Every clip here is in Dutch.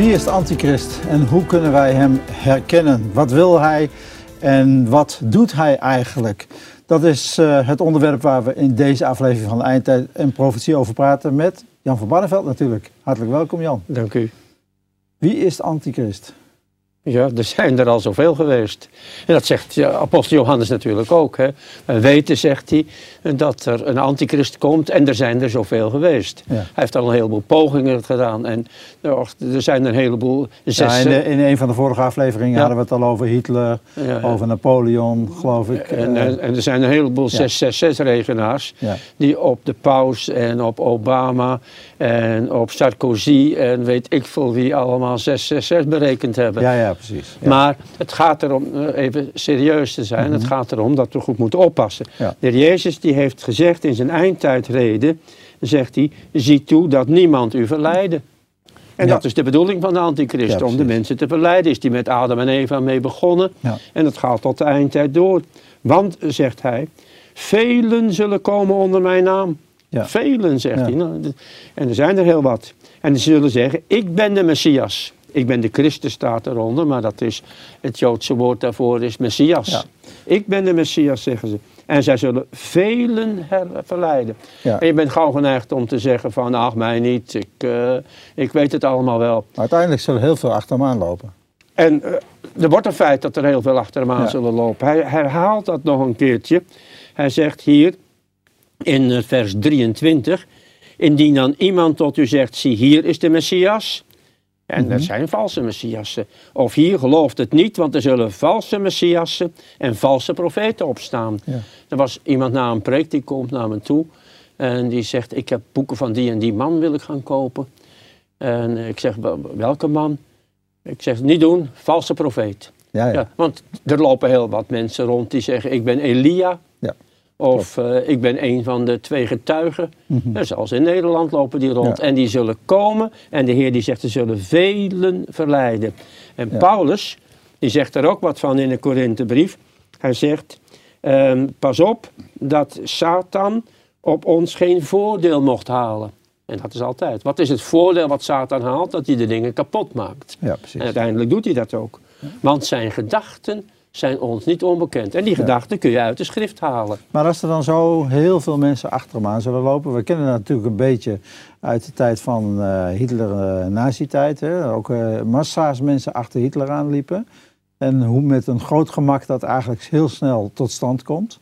Wie is de antichrist en hoe kunnen wij hem herkennen? Wat wil hij en wat doet hij eigenlijk? Dat is uh, het onderwerp waar we in deze aflevering van de Eindtijd en Profetie over praten met Jan van Barneveld natuurlijk. Hartelijk welkom Jan. Dank u. Wie is de antichrist? Ja, er zijn er al zoveel geweest. En dat zegt ja, apostel Johannes natuurlijk ook. Hè. We weten, zegt hij, dat er een antichrist komt en er zijn er zoveel geweest. Hij heeft al een heleboel pogingen gedaan en er zijn een heleboel... Ja, in, in, een van de vorige afleveringen hadden we het al over Hitler, over Napoleon, geloof ik. En, en, en er zijn een heleboel 666-regenaars die op de paus en op Obama en op Sarkozy en weet ik veel wie allemaal 666 berekend hebben. Ja, ja, precies. Maar het gaat erom, eh, even serieus te zijn, het mhm. gaat erom dat we goed moeten oppassen. De Jezus die heeft gezegd in zijn eindtijdreden, zegt hij, zie toe dat niemand u verleiden. En dat is de bedoeling van de antichrist, om de mensen te verleiden. Is die met Adam en Eva mee begonnen. En dat gaat tot de eindtijd door. Want, zegt hij, velen zullen komen onder mijn naam. Velen, zegt hij. Nou, en er zijn er heel wat. En ze zullen zeggen, ik ben de Messias. Ik ben de Christus staat eronder, maar dat is het Joodse woord daarvoor is Messias. Ja. Ik ben de Messias, zeggen ze. En zij zullen velen verleiden. Ja. En je bent gauw geneigd om te zeggen van, ach mij niet, ik, uh, ik weet het allemaal wel. Maar uiteindelijk zullen heel veel achter hem aanlopen. En uh, er wordt een feit dat er heel veel achter hem aan zullen lopen. Hij herhaalt dat nog een keertje. Hij zegt hier in eh, vers 23, indien dan iemand tot u zegt, zie hier is de Messias en mm er zijn valse messiassen. Of hier gelooft het niet, want er zullen valse messiassen en valse profeten opstaan. Ja. Er was iemand na een preek, die komt naar me toe. En die zegt, ik heb boeken van die en die man wil ik gaan kopen. En ik zeg, welke man? Ik zeg, niet doen, valse profeet. Ja, ja. ja, want er lopen heel wat mensen rond die zeggen, ik ben Elia. Of uh, ik ben een van de twee getuigen. Mm -hmm. Zoals in Nederland lopen die rond. En die zullen komen. En de Heer die zegt, er zullen velen verleiden. En Paulus, die zegt er ook wat van in de Korinthebrief. Hij zegt, um, pas op dat Satan op ons geen voordeel mocht halen. En dat is altijd. Wat is het voordeel wat Satan haalt? Dat hij de dingen kapot maakt. Ja, precies. En uiteindelijk doet hij dat ook. Want zijn gedachten zijn ons niet onbekend. En die gedachten kun je uit de schrift halen. Maar als er dan zo heel veel mensen achter hem aan zullen lopen, we kennen dat natuurlijk een beetje uit de tijd van uh, Hitler-nazi-tijd, uh, ook uh, massa's mensen achter Hitler aanliepen. En hoe met een groot gemak dat eigenlijk heel snel tot stand komt.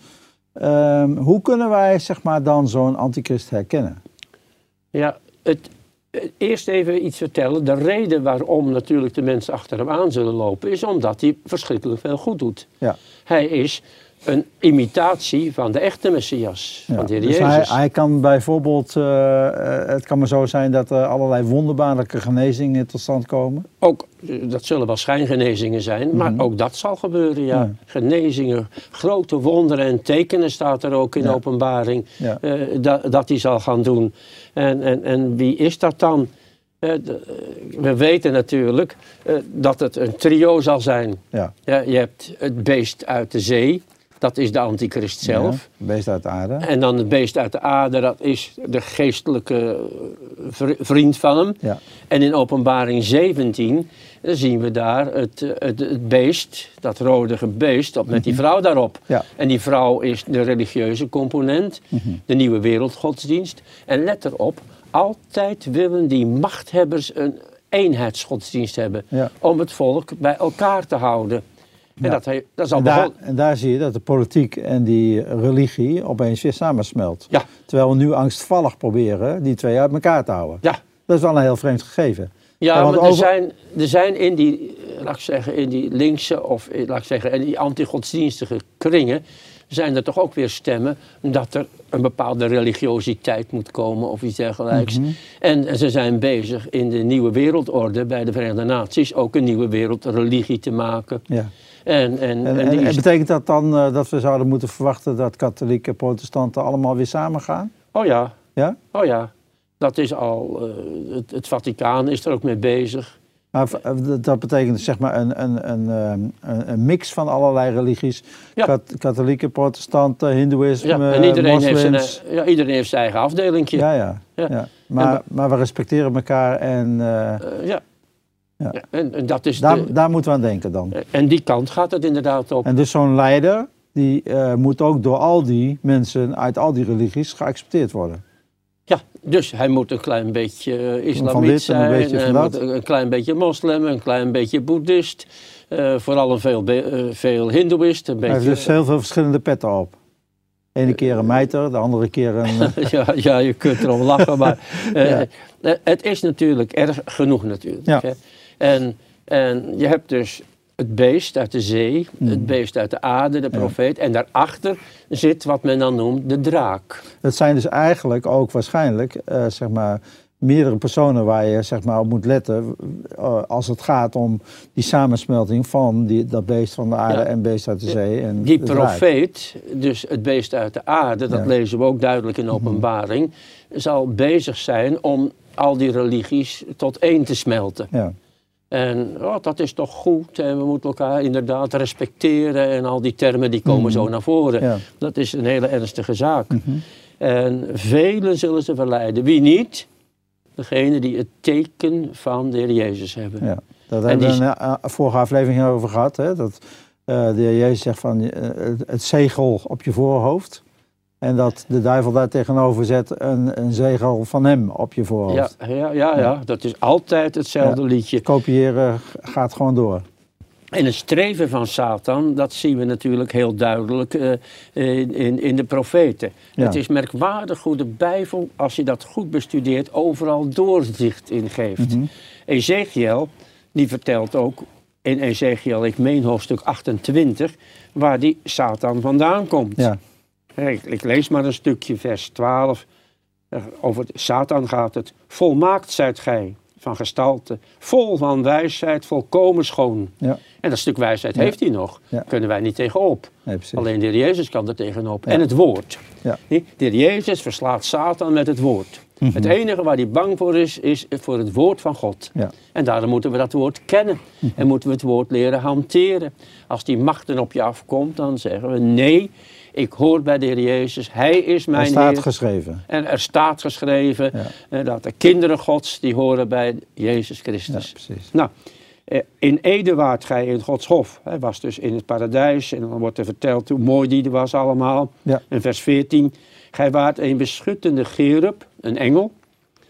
Ehm, hoe kunnen wij zeg maar, dan zo'n antichrist herkennen? Ja, het, eerst even iets vertellen. De reden waarom natuurlijk de mensen achter hem aan zullen lopen, is omdat hij verschrikkelijk veel goed doet. Ja. Hij is een imitatie van de echte Messias, van de Heer dus Jezus. Hij, hij, kan bijvoorbeeld, uh, het kan maar zo zijn dat er allerlei wonderbaarlijke genezingen tot stand komen? Ook, eh, dat zullen wel schijngenezingen zijn, maar mhm. ook dat zal gebeuren, ja. Genezingen, grote wonderen en tekenen staat er ook in openbaring, uh, dat, dat hij zal gaan doen. En, en, en wie is dat dan? we weten natuurlijk dat het een trio zal zijn. Ja, je hebt het beest uit de zee, dat is de antichrist zelf. Ja, beest uit de aarde. En dan het beest uit de aarde, dat is de geestelijke vriend van hem. Ja. En in openbaring 17 zien we daar het, het, het beest, dat rodige beest, op, met die mhm. vrouw daarop. Ja. En die vrouw is de religieuze component, mhm. de nieuwe wereldgodsdienst. En let erop, altijd willen die machthebbers een eenheidsgodsdienst hebben. Om het volk bij elkaar te houden. En, dat, dat is al en, daar, en daar zie je dat de politiek en die religie opeens weer samensmelt. Ja. Terwijl we nu angstvallig proberen die twee uit elkaar te houden. Ja. Dat is wel een heel vreemd gegeven. Ja, maar er, zijn, er zijn in die, laat ik zeggen, in die linkse of laat ik zeggen, in die antigodsdienstige kringen, zijn er toch ook weer stemmen dat er een bepaalde religiositeit moet komen of iets dergelijks. Mhm. en, ze zijn bezig in de nieuwe wereldorde bij de Verenigde Naties ook een nieuwe wereldreligie te maken. Ja. En, en, en, en, betekent dat dan uh, dat we zouden moeten verwachten dat katholieken en protestanten allemaal weer samen gaan? Oh ja. Ja? Oh ja. Dat is al, uh, het, het, Vaticaan is er ook mee bezig. Maar eh, dat betekent zeg maar een, een, een, een mix van allerlei religies. Ja. katholieken, protestanten, hindoeïsme, ja, en iedereen moslims. Heeft zijn, ja, iedereen heeft zijn eigen afdelingje. Ja, ja. ja. ja. Maar, maar we respecteren elkaar en... Uh, ja. Ja. En, en dat is Daar, de, daar moeten we aan denken dan. en die kant gaat het inderdaad op. En dus zo'n leider, die eh, moet ook door al die mensen uit al die religies geaccepteerd worden. Ja, dus hij moet een klein beetje eh, een zijn, beetje moet een een klein beetje moslim, een klein beetje boeddhist, eh, vooral een veel, eh, veel hindoeïst, een Hij heeft beetje... dus heel veel verschillende petten op. Ene keer een mijter, de andere keer een... eh, ja, ja, je kunt erom lachen, maar eh, Ja. eh, het is natuurlijk erg genoeg natuurlijk. Ja. Hè. En, en je hebt dus het beest uit de zee, Mhm. het beest uit de aarde, de profeet, en daarachter zit wat men dan noemt de draak. Het zijn dus eigenlijk ook waarschijnlijk, eh, zeg maar, meerdere personen waar je zeg maar, op moet letten eh, als het gaat om die samensmelting van die, dat beest van de aarde Ja. en beest uit de zee. En Die profeet, dus het beest uit de aarde, dat Ja. Mhm. lezen we ook duidelijk in openbaring, zal bezig zijn om al die religies tot één te smelten. Ja, En oh, dat is toch goed en we moeten elkaar inderdaad respecteren en al die termen die komen zo naar voren. ja. Dat is een hele ernstige zaak. Mhm. En velen zullen ze verleiden. Wie niet? Degene die het teken van de Heer Jezus hebben. ja. Dat En hebben we die- een eh, vorige aflevering over gehad. Hè? Dat eh, de heer Jezus zegt van eh, het zegel op je voorhoofd. En dat de duivel daar tegenover zet een, een zegel van hem op je voorhoofd. ja, ja, ja, dat is altijd hetzelfde liedje. Kopiëren gaat gewoon door. En het streven van Satan, dat zien we natuurlijk heel duidelijk eh, in, in, in de profeten. Ja. Het is merkwaardig hoe de Bijbel, als je dat goed bestudeert, overal doorzicht in geeft. Mhm. Ezekiel, die vertelt ook in Ezekiel, ik meen hoofdstuk 28, waar die Satan vandaan komt. Ja, Ik, ik lees maar een stukje, vers 12. Eh, Over Satan gaat het. Volmaakt zijt gij van gestalte, vol van wijsheid, volkomen schoon. ja. En dat stuk wijsheid Ja. heeft hij nog. Ja. Kunnen wij niet tegenop. Nee. Alleen de Heer Jezus kan er tegenop. En het woord. De Heer Jezus verslaat Satan met het woord. Mhm. Het enige waar hij bang voor is, is voor het woord van God. Ja. En daarom moeten we dat woord kennen. Mhm. En moeten we het woord leren hanteren. Als die machten op je afkomt, dan zeggen we nee, ik hoor bij de Heer Jezus. Hij is Er mijn staat Heer. geschreven. En er staat geschreven Ja. eh, dat de kinderen Gods, die horen bij Jezus Ja, Christus. precies. Nou, eh, in Ede waart gij in Gods hof. Hij was dus in het paradijs en dan wordt er verteld hoe mooi die er was allemaal. Ja. In vers 14, gij waart een beschuttende gerub, een engel,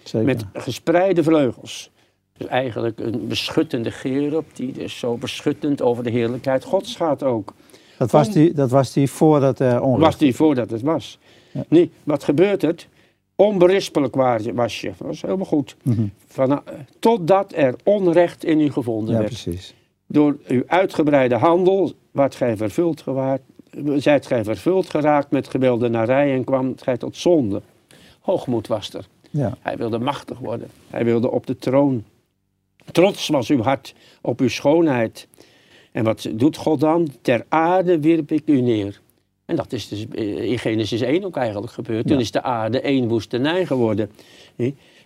Zeker. met gespreide vleugels. Dus eigenlijk een beschuttende gerub die dus zo beschuttend over de heerlijkheid Gods gaat ook. Dat, was die, dat was die voordat er onrust Was die voordat het was. Ja. Nee, wat gebeurt het? Onberispelijk was je. Dat was helemaal goed. Van, eh, totdat er onrecht in u gevonden Ja, werd. precies. Door uw uitgebreide handel, wat gij vervuld gewaard, zijt gij vervuld geraakt met geweldenarij en kwam gij tot zonde. Hoogmoed was er. Ja. Hij wilde machtig worden. Hij wilde op de troon. Trots was uw hart op uw schoonheid. En wat doet God dan? Ter aarde wierp ik u neer. En dat is dus eh, in Genesis 1 ook eigenlijk gebeurd. Toen Ja. is de aarde één woestenij geworden.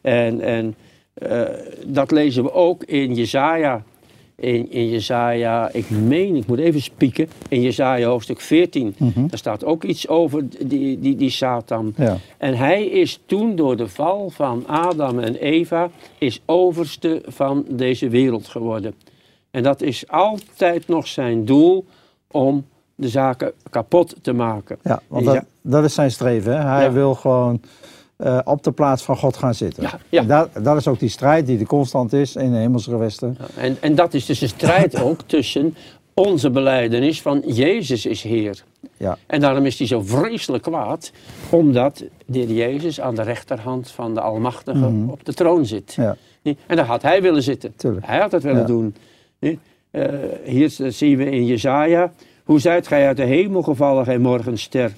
En, en eh, dat lezen we ook in Jezaja. In, in Jezaja, ik meen, ik moet even spieken. In Jezaja hoofdstuk 14. Mhm. Daar staat ook iets over die, die, die Satan. Ja. En hij is toen door de val van Adam en Eva, is overste van deze wereld geworden. En dat is altijd nog zijn doel om de zaken kapot te maken. Ja, want Ja. dat, dat is zijn streven. Hè? Hij Ja. wil gewoon eh, op de plaats van God gaan zitten. Ja, ja. En dat, dat is ook die strijd die de constant is in de hemelsgewesten. En, en dat is dus een strijd ook tussen onze beleidenis van Jezus is Heer. Ja. En daarom is hij zo vreselijk kwaad, omdat de Heer Jezus aan de rechterhand van de Almachtige Mhm. op de troon zit. Ja, En daar had hij willen zitten. tuurlijk. Hij had het willen Ja. doen. Eh, hier zien we in Jezaja. Hoe zijt gij uit de hemel gevallen, gij morgenster?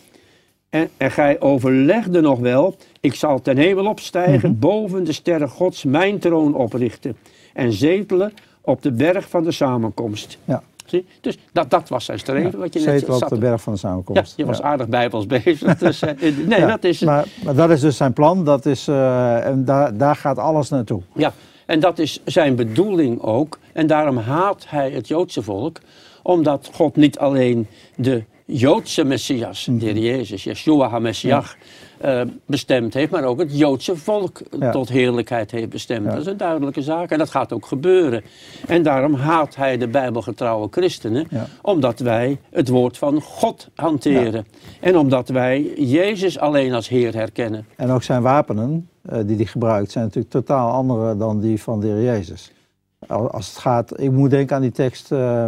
En, en gij overlegde nog wel, ik zal ten hemel opstijgen, Mhm. boven de sterren gods mijn troon oprichten. En zetelen op de berg van de samenkomst. Ja. Zie? Dus dat, dat was zijn streven, wat je net op de berg van de Ja, samenkomst. je was Ja. aardig bijbels bezig. Dus, eh, nee, Ja, dat is, maar, maar dat is dus zijn plan. Dat is, eh, en daar, daar gaat alles naartoe. Ja, en dat is zijn bedoeling ook. En daarom haat hij het Joodse volk. Omdat God niet alleen de Joodse Messias, de Heer Jezus, Yeshua HaMessiach, eh, bestemd heeft, maar ook het Joodse volk Ja. tot heerlijkheid heeft bestemd. Ja. Dat is een duidelijke zaak en dat gaat ook gebeuren. En daarom haat hij de bijbelgetrouwe christenen, Ja. omdat wij het woord van God hanteren. En omdat wij Jezus alleen als Heer herkennen. En ook zijn wapenen die hij gebruikt zijn natuurlijk totaal andere dan die van de Heer Jezus. Al- Als het gaat, ik moet denken aan die tekst eh,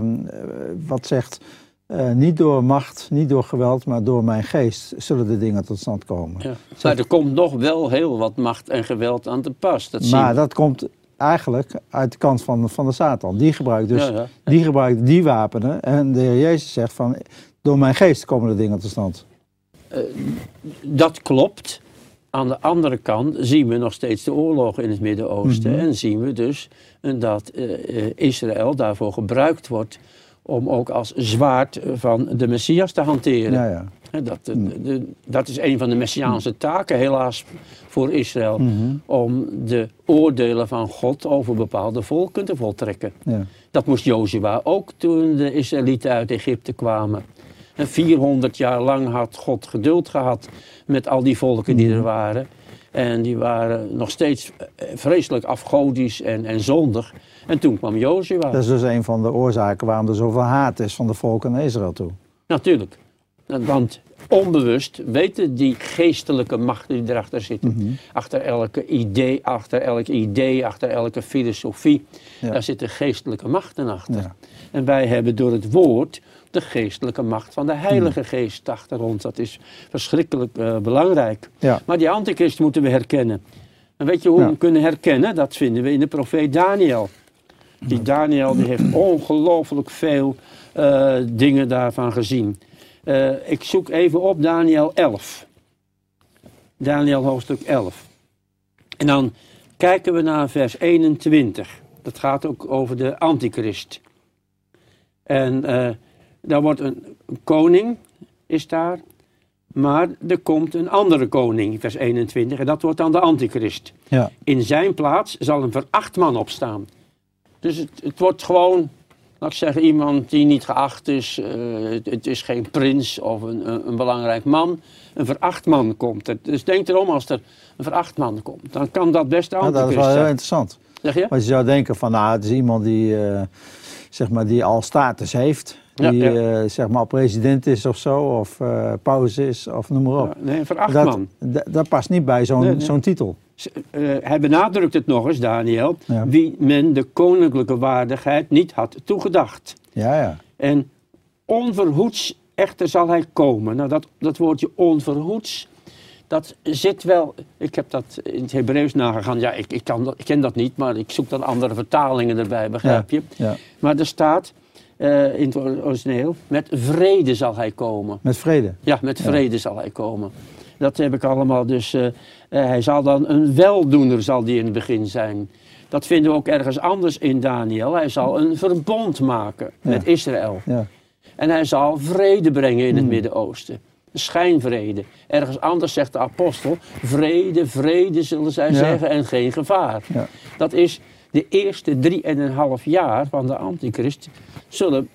wat zegt, eh, niet door macht, niet door geweld, maar door mijn geest zullen de dingen tot stand komen. Ja. Maar er komt nog wel heel wat macht en geweld aan te pas. Dat Maar dat komt eigenlijk uit de kant van, van de Satan. Die gebruikt dus Ja, ja. die, gebruikt die wapenen. En de Heer Jezus zegt van, door mijn geest komen de dingen tot stand. Dat klopt. Aan de andere kant zien we nog steeds de oorlogen in het Midden-Oosten. Mhm. En zien we dus eh, dat eh, eh, Israël daarvoor gebruikt wordt om ook als zwaard van de Messias te hanteren. Ja, ja. Dat, de- de- dat is een van de messiaanse taken helaas voor Israël. Mhm. Om de oordelen van God over bepaalde volken te voltrekken. ja. Dat moest Jozua ook toen de Israëlieten uit Egypte kwamen. En 400 jaar lang had God geduld gehad met al die volken die er waren. En die waren nog steeds eh, vreselijk afgodisch en, en zondig. En toen kwam Jozua. Dat is dus een van de oorzaken waarom er zoveel haat is van de volken naar Israël toe. Natuurlijk. Want onbewust weten die geestelijke machten die erachter zitten. Mhm. Achter elke idee, achter elk idee, achter elke filosofie. Ja. Daar zitten geestelijke machten achter. Ja. En wij hebben door het woord de geestelijke macht van de. Heilige Geest achter ons. Dat is verschrikkelijk eh, belangrijk. Ja. Maar die antichrist moeten we herkennen. En weet je hoe we hem kunnen herkennen? Dat vinden we in de profeet Daniel. Die Daniel die heeft ongelooflijk veel eh, dingen daarvan gezien. Eh, ik zoek even op Daniel 11. Daniel hoofdstuk 11. En dan kijken we naar vers 21. Dat gaat ook over de antichrist. En eh daar wordt een een koning, is daar. Maar er komt een andere koning, vers 21. En dat wordt dan de antichrist. Ja. In zijn plaats zal een veracht man opstaan. Dus het, het wordt gewoon, laat ik zeggen, iemand die niet geacht is. eh, het, is geen prins of een, een, belangrijk man. Een veracht man komt. er. Dus denk erom, als er een veracht man komt, dan kan dat best de Ja, dat is wel heel interessant. Zeg je? Want je zou denken van, nou, het is iemand die, eh, zeg maar, die al status heeft. Die, ja. eh, zeg maar, president is of zo, of paus is, of noem maar op. Nee, een veracht dat, man. dat past niet bij zo'n Nee, nee. zo'n titel. Eh, hij benadrukt het nog eens, Daniel, Ja. wie men de koninklijke waardigheid niet had toegedacht. Ja, ja. En onverhoeds echter zal hij komen. Nou, dat, dat woordje onverhoeds, dat zit wel... Ik heb dat in het Hebreeuws nagegaan. Ja, ik, ik, kan dat, ik ken dat niet, maar ik zoek dan andere vertalingen erbij, begrijp je? ja. Maar er staat eh, in het origineel, met vrede zal hij komen. Met vrede. Ja, met vrede zal hij komen. Dat heb ik allemaal dus. eh, eh, hij zal dan een weldoener, zal die in het begin zijn. Dat vinden we ook ergens anders in Daniel. Hij zal een verbond maken met. Israël. Ja. En hij zal vrede brengen in het Hmm. Midden-Oosten. Schijnvrede. Ergens anders zegt de apostel: vrede, vrede zullen zij Ja. zeggen en geen gevaar. Ja. Dat is de eerste drie en een half jaar van de Antichrist. Zullen,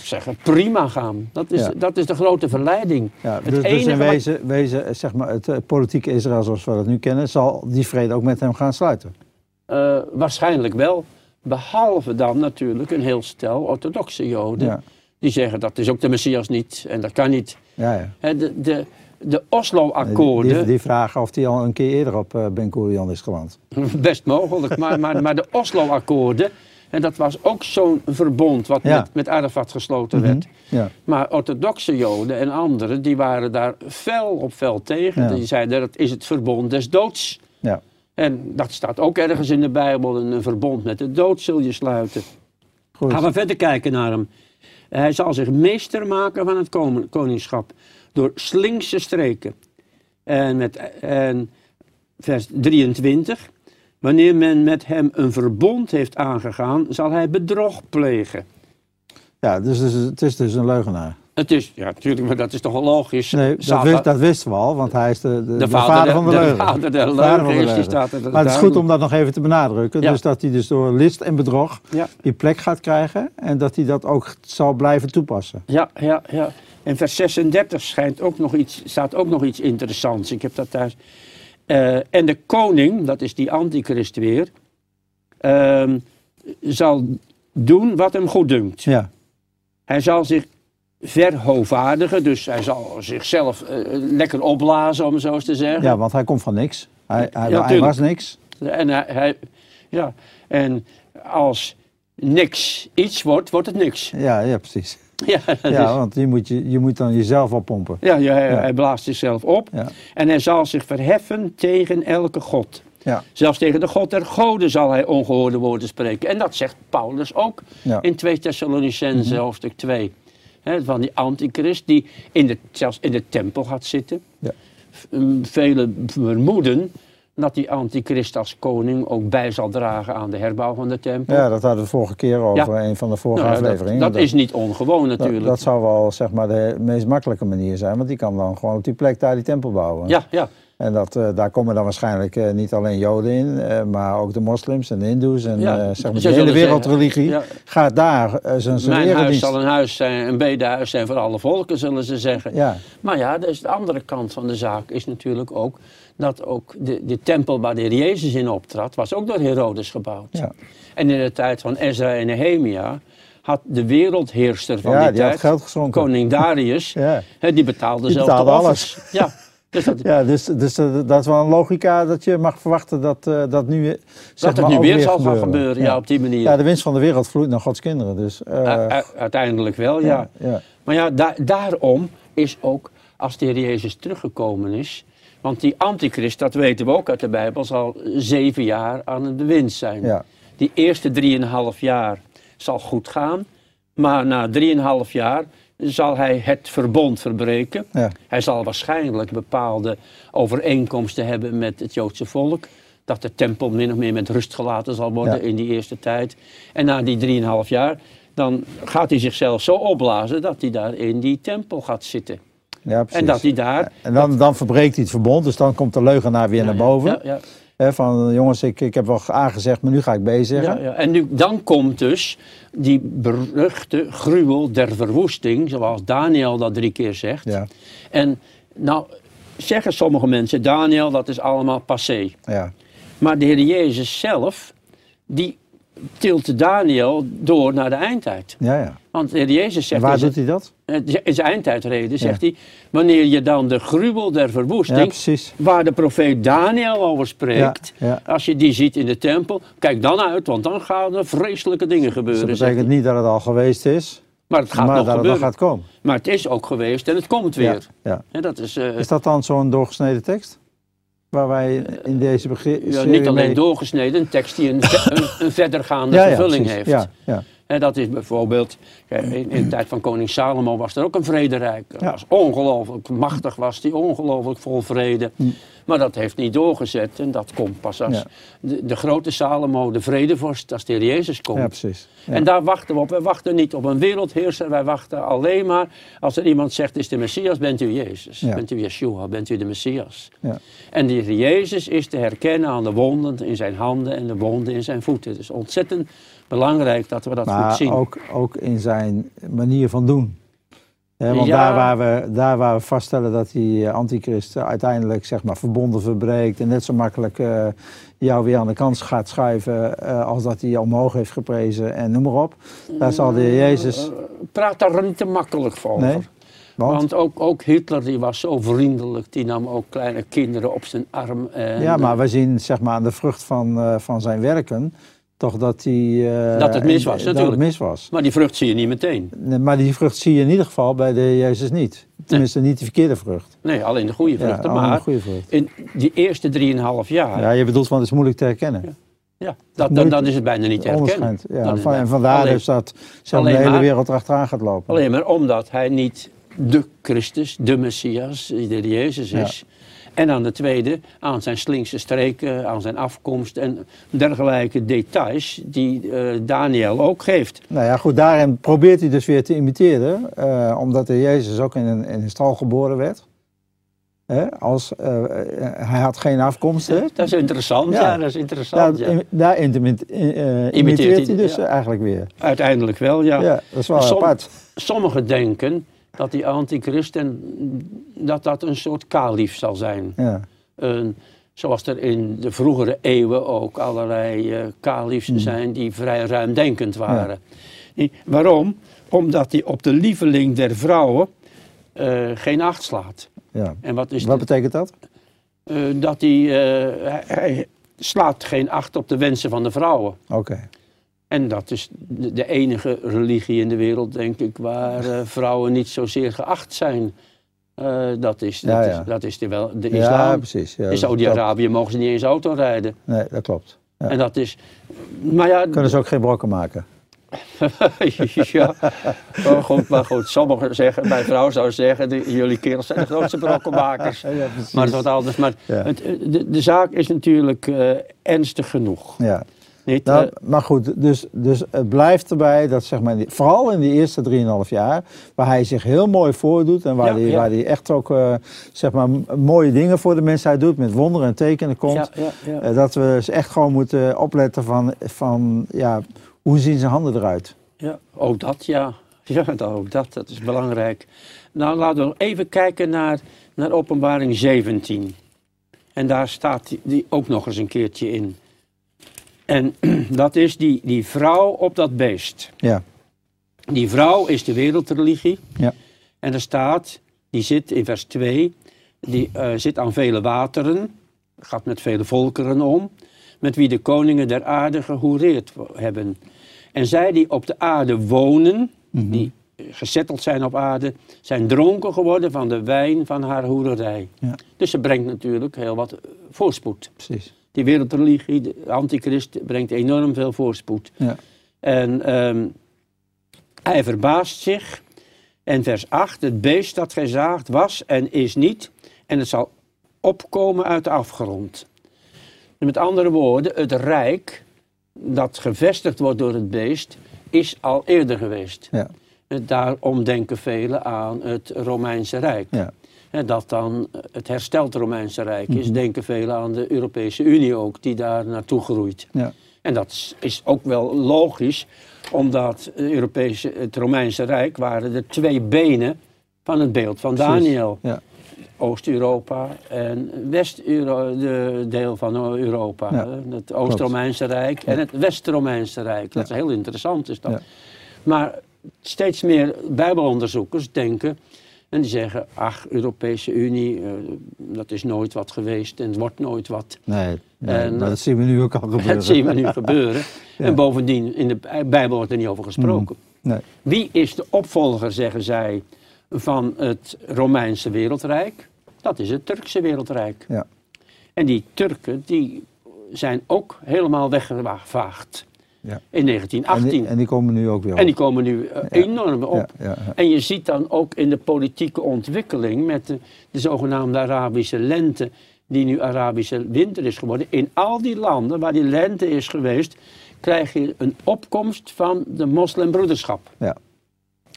ik zeggen, prima gaan. Dat is, Ja. dat is de grote verleiding. Ja, Het dus, dus in wezen, wezen, zeg maar, het eh, politieke Israël zoals we dat nu kennen, zal die vrede ook met hem gaan sluiten. Eh, waarschijnlijk wel. Behalve dan natuurlijk een heel stel orthodoxe Joden. Ja, Die zeggen dat is ook de Messias niet en dat kan niet. ja, de, de, de Die, Oslo-akkoorden, die vragen of hij al een keer eerder op eh, Ben Gurion is geland. best mogelijk, maar, maar, maar de Oslo-akkoorden, en dat was ook zo'n verbond wat Ja. met, met Arafat gesloten Mhm. werd. Ja, Maar orthodoxe Joden en anderen, die waren daar fel op fel tegen. Ja. Die zeiden dat is het verbond des doods. ja. En dat staat ook ergens in de Bijbel, een, verbond met de dood zul je sluiten. Goed. Gaan we verder kijken naar hem. Hij zal zich meester maken van het koningschap door slinkse streken. En, met, en vers 23. Wanneer men met hem een verbond heeft aangegaan, zal hij bedrog plegen. Ja, dus, het is dus een leugenaar. Het is, ja, natuurlijk, maar dat is toch wel logisch. Nee, dat, wist, dat wisten we al, want hij is de, de, de vader vader, der- van de de leugen. vader Vader de leugen is, die staat er Maar het is goed om dat nog even te benadrukken. Ja. Dus dat hij dus door list en bedrog Ja. die plek gaat krijgen en dat hij dat ook zal blijven toepassen. Ja, ja, ja. En vers 36 schijnt ook nog iets, staat ook nog iets interessants. Ik heb dat thuis. Eh, en de koning, dat is die antichrist weer, ehm, zal doen wat hem goed dunkt. Ja, Hij zal zich verhovaardigen, dus hij zal zichzelf eh, lekker opblazen, om zo eens te zeggen. ja want hij komt van niks. Hij, hij, Ja, hij tuurlijk. was niks. En, hij, hij- ja. en als niks iets wordt, wordt het niks. Ja, ja precies. Ja, dat Ja, is- want je moet, je, je moet dan jezelf oppompen. ja, ja, hij, Ja. hij blaast zichzelf op. Ja. En hij zal zich verheffen tegen elke god. Ja. Zelfs tegen de God der goden zal hij ongehoorde woorden spreken. En dat zegt Paulus ook Ja. Mhm. in 2 Thessalonicense hoofdstuk 2. Hè, van die antichrist die in de, zelfs in de tempel gaat zitten. Ja. Velen vermoeden dat die antichrist als koning ook bij zal dragen aan de herbouw van de tempel. ja, dat hadden we vorige keer over een van de vorige Nou dat, afleveringen. dat is niet ongewoon natuurlijk. dat zou wel zeg maar, de meest makkelijke manier zijn, want die kan dan gewoon op die plek daar die tempel bouwen. ja, ja, En dat, eh, daar komen dan waarschijnlijk eh, niet alleen Joden in, eh, maar ook de moslims en de hindoes en Ja, zeg maar de hele wereldreligie gaat daar zijn zijn Mijn huis zal een huis zijn, een bedehuis zijn voor alle volken, zullen ze zeggen. Ja, Maar ja, dus de andere kant van de zaak is natuurlijk ook dat ook de, de tempel waar de Heer Jezus in optrad, was ook door Herodes gebouwd. ja. En in de tijd van Ezra en Nehemia had de wereldheerster van ja die tijd, geld geschonken. koning Darius, Ja. die betaalde Die zelf betaalde de alles. Ja, dus dat, Ja, dus, dus dat is wel een logica dat je mag verwachten dat, eh, dat nu, eh, zeg dat het maar, nu weer zal gaan gebeuren, ja. Ja. op die manier. Ja, de winst van de wereld vloeit naar Gods kinderen. Dus, eh, uiteindelijk wel, ja. ja. Maar ja, da- daarom is ook, als de Heer Jezus teruggekomen is... Want die antichrist, dat weten we ook uit de Bijbel, zal zeven jaar aan het bewind zijn. Ja. Die eerste drieënhalf jaar zal goed gaan. Maar na drieënhalf jaar zal hij het verbond verbreken. Ja. Hij zal waarschijnlijk bepaalde overeenkomsten hebben met het Joodse volk. Dat de tempel min of meer met rust gelaten zal worden Ja. in die eerste tijd. En na die drieënhalf jaar, dan gaat hij zichzelf zo opblazen dat hij daar in die tempel gaat zitten. Ja, precies. En dat hij daar... En dan, dan verbreekt hij het verbond, dus dan komt de leugenaar weer naar boven. Ja, van jongens, ik, ik heb wel A gezegd, maar nu ga ik B zeggen. ja, ja. En nu, dan komt dus die beruchte gruwel der verwoesting, zoals Daniel dat drie keer zegt. Ja, En nou zeggen sommige mensen, Daniel, dat is allemaal passé. ja. Maar de Heer Jezus zelf, die tilt Daniel door naar de eindtijd. ja, ja. Want de Heer Jezus En zegt waar in doet hij dat? in zijn eindtijdreden, zegt hij, wanneer je dan de gruwel der verwoesting, waar de profeet Daniel over spreekt, Ja, als je die ziet in de tempel, kijk dan uit, want dan gaan er vreselijke dingen Dus gebeuren. dat zegt betekent niet dat het al geweest is. Maar het gaat maar nog dat het gebeuren. nog gaat komen. Maar het is ook geweest en het komt weer. ja. Hè, dat is, eh, Is dat dan zo'n doorgesneden tekst? Waar wij in deze begin. ja, niet alleen doorgesneden, een tekst die een, een, een verdergaande vervulling precies. heeft. Ja, ja. En dat is bijvoorbeeld, kijk, in, in de tijd van koning Salomo was er ook een vrederijk. Dat Ja. was ongelooflijk machtig, was die ongelooflijk vol vrede. Maar dat heeft niet doorgezet en dat komt pas als Ja. de, de grote Salomo, de vredevorst, als de Heer Jezus komt. ja, precies. Ja. En daar wachten we op. Wij wachten niet op een wereldheerser. Wij wachten alleen maar als er iemand zegt: Is de Messias? Bent u Jezus? Ja. Bent u Yeshua? Bent u de Messias? Ja. En de Heer Jezus is te herkennen aan de wonden in zijn handen en de wonden in zijn voeten. Het is ontzettend belangrijk dat we dat goed maar zien. ook, ook in zijn manier van doen. Want Ja. daar, waar we, daar waar we vaststellen dat die eh, antichrist uiteindelijk zeg maar, verbonden verbreekt en net zo makkelijk eh, jou weer aan de kant gaat schuiven eh, als dat hij omhoog heeft geprezen en noem maar op. Daar zal de Heer Jezus... Praat daar niet te makkelijk voor. Nee, want, Want ook, ook Hitler die was zo vriendelijk, die nam ook kleine kinderen op zijn arm. En, ja, maar we zien zeg maar, aan de vrucht van, van zijn werken toch dat, hij, eh, Dat het mis was, dat het natuurlijk. mis was. Maar die vrucht zie je niet meteen. Nee, Maar die vrucht zie je in ieder geval bij de Heer Jezus niet. Tenminste, niet de verkeerde vrucht. Nee, alleen de goede vruchten. allemaal maar goede vrucht. in die eerste drieënhalf jaar, Ja, je bedoelt van het is moeilijk te herkennen. ja, dat, dan, dan is het bijna niet te herkennen. Ja, is van, en vandaar alleen, dus dat de hele maar- wereld achteraan gaat lopen. alleen maar omdat hij niet de Christus, de Messias, de Jezus Ja. En aan de tweede aan zijn slinkse streken, aan zijn afkomst en dergelijke details die eh, Daniel ook geeft. Nou ja, goed, daarin probeert hij dus weer te imiteren, uh, omdat de Jezus ook in een, in een stal geboren werd. Als, uh, hij had geen afkomst. Hè? Dat is interessant, ja, ja dat is interessant. Ja, ja. Daar imiteert, uh, imiteert hij dus eigenlijk weer. Uiteindelijk wel, ja. Ja, dat is wel Som, apart. Sommigen denken dat die antichrist en dat dat een soort kalif zal zijn. Ja. Een, zoals er in de vroegere eeuwen ook allerlei uh, kalifs hmm. zijn die vrij ruimdenkend waren. Ja. Waarom? Omdat hij op de lieveling der vrouwen uh, geen acht slaat. Ja. En wat is wat betekent dat? Uh, dat hij, hij, hij, slaat geen acht op de wensen van de vrouwen. Oké. En dat is de, enige religie in de wereld, denk ik, waar uh, vrouwen niet zozeer geacht zijn. Uh, dat, is, dat, ja. Is, dat is de, wel, de islam. Ja, precies. Ja, in Saudi-Arabië mogen ze niet eens auto rijden. Nee, dat klopt. Ja. En dat is... Maar ja, Kunnen ze ook geen brokken maken? ja, maar goed, maar goed, sommigen zeggen, mijn vrouw zou zeggen, de, jullie kerels zijn de grootste brokkenmakers. Ja, maar het is wat anders. Maar het, de, de, zaak is natuurlijk uh, ernstig genoeg. Ja. Niet, nou, uh, maar goed, dus, dus het blijft erbij dat zeg maar, vooral in die eerste 3,5 jaar, waar hij zich heel mooi voordoet en waar, Ja, hij, ja. waar hij echt ook uh, zeg maar, mooie dingen voor de mensheid doet, met wonderen en tekenen komt, ja. uh, dat we dus echt gewoon moeten opletten van, van ja, hoe zien zijn handen eruit. Ja, ook dat, ja. Ja, dat, ook dat, dat is belangrijk. Nou, laten we nog even kijken naar, naar openbaring 17. En daar staat die, die ook nog eens een keertje in. En dat is die, die vrouw op dat beest. Ja, Die vrouw is de wereldreligie. Ja. En er staat, die zit in vers 2, die eh, zit aan vele wateren, gaat met vele volkeren om, met wie de koningen der aarde gehoereerd hebben. En zij die op de aarde wonen, Mhm. die gezetteld zijn op aarde, zijn dronken geworden van de wijn van haar hoererij. Ja. Dus ze brengt natuurlijk heel wat eh, voorspoed. precies. Die wereldreligie, de antichrist, brengt enorm veel voorspoed. Ja. En ehm, hij verbaast zich. En vers 8, het beest dat gij zaagt was en is niet, en het zal opkomen uit de afgrond. Met andere woorden, het rijk dat gevestigd wordt door het beest, is al eerder geweest. Ja. Daarom denken velen aan het Romeinse Rijk. Ja. Dat dan het hersteld Romeinse Rijk is, Mhm. denken velen aan de Europese Unie ook, die daar naartoe groeit. Ja. En dat is, ook wel logisch, omdat het, Europese, het Romeinse Rijk waren de twee benen van het beeld van Precies. Daniel. Ja. Oost-Europa en West-Europa, de deel van Europa. Ja. Het Oost-Romeinse Rijk en het West-Romeinse Rijk. Dat is heel interessant. Is dat. Maar steeds meer bijbelonderzoekers denken en die zeggen, ach, Europese Unie, eh, dat is nooit wat geweest en het wordt nooit wat. Nee, nee En, maar dat zien we nu ook al gebeuren. Dat zien we nu gebeuren. Ja. En bovendien, in de Bijbel wordt er niet over gesproken. Nee. Wie is de opvolger, zeggen zij, van het Romeinse wereldrijk? Dat is het Turkse wereldrijk. Ja. En die Turken, die zijn ook helemaal weggevaagd Ja. in En 1918. die, en die komen nu ook weer op. En die komen nu eh, enorm op. Ja. En je ziet dan ook in de politieke ontwikkeling met de, de zogenaamde Arabische lente, die nu Arabische winter is geworden. In al die landen waar die lente is geweest, krijg je een opkomst van de moslimbroederschap. Ja.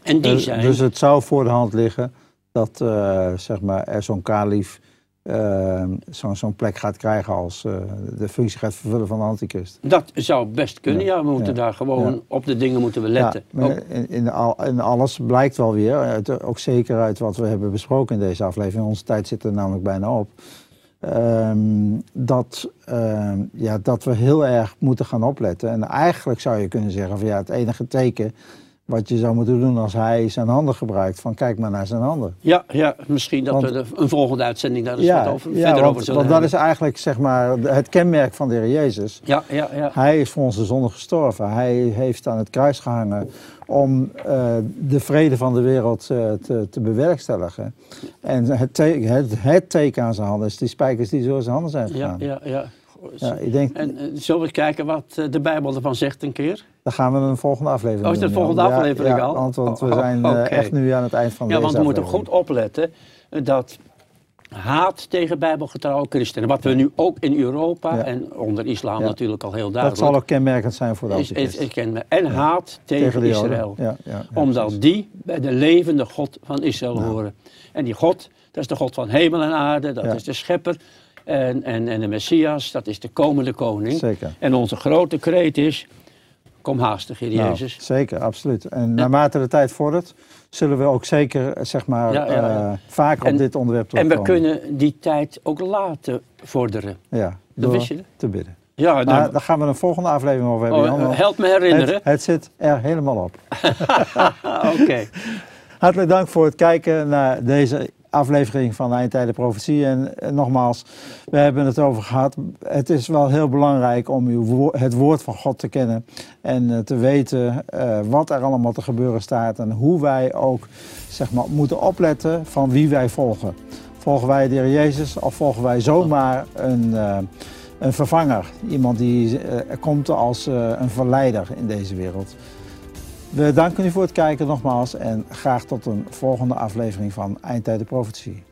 En die Dus, zijn... dus het zou voor de hand liggen dat eh, zeg maar, er zo'n kalif eh, zo'n plek gaat krijgen als eh, de functie gaat vervullen van de antichrist. Dat zou best kunnen, ja. Ja, We moeten ja, daar gewoon ja. op de dingen moeten we letten. Ja, maar Ook- in, in, al, in alles blijkt wel weer, uit- ook zeker uit wat we hebben besproken in deze aflevering, onze tijd zit er namelijk bijna op, ehm, dat, ehm, ja, dat we heel erg moeten gaan opletten. En eigenlijk zou je kunnen zeggen van ja, het enige teken wat je zou moeten doen als hij zijn handen gebruikt, van kijk maar naar zijn handen. ja, ja, misschien dat Want- we een volgende uitzending daar eens wat over, verder want, over zullen want dat is hebben. eigenlijk zeg maar het kenmerk van de Heer Jezus. Ja, ja, ja. Hij is voor onze zonde gestorven. Hij heeft aan het kruis gehangen om eh, de vrede van de wereld eh, te, te bewerkstelligen. En het, te- het, het teken aan zijn handen is die spijkers die door zijn handen zijn ja, gegaan. ja, ja. Ja, ik denk, En eh, zullen we eens kijken wat de Bijbel ervan zegt een keer? Dan gaan we een volgende aflevering Oh, is dat doen, volgende Jan. aflevering ja, al? Want, want we Oh, zijn eh, oké. echt nu aan het eind van Ja, deze want we moeten goed opletten eh, dat haat tegen bijbelgetrouwe christenen. Wat we nu ook in Europa Ja. en onder islam Ja. natuurlijk al heel Dat duidelijk. zal ook kenmerkend zijn voor de is, is, is. En haat tegen, de Joden. Israël. Ja, ja, ja, Omdat precies. die bij de levende God van Israël horen. En die God, dat is de God van hemel en aarde, dat Ja. is de schepper. En, en, en de Messias, dat is de komende koning. Zeker. En onze grote kreet is, kom haastig, Heer Nou, Jezus. zeker, absoluut. En naarmate de tijd vordert, zullen we ook zeker eh, zeg maar, Ja, ja, ja. eh, vaker En- op dit onderwerp En we terugkomen. kunnen die tijd ook laten vorderen. Ja, door wist je dat? te bidden. Ja, Maar nou, daar gaan we een volgende aflevering over hebben. oh, help me herinneren. het, het zit er helemaal op. Oké. Hartelijk dank voor het kijken naar deze aflevering van Eindtijden Profetie. En eh, nogmaals, we hebben het over gehad. Het is wel heel belangrijk om uw het woord van God te kennen. En eh, te weten eh, wat er allemaal te gebeuren staat. En hoe wij ook zeg maar, moeten opletten van wie wij volgen. Volgen wij de Heer Jezus of volgen wij zomaar een, een vervanger? Iemand die komt als een verleider in deze wereld. We danken u voor het kijken nogmaals en graag tot een volgende aflevering van Eindtijden Profetie.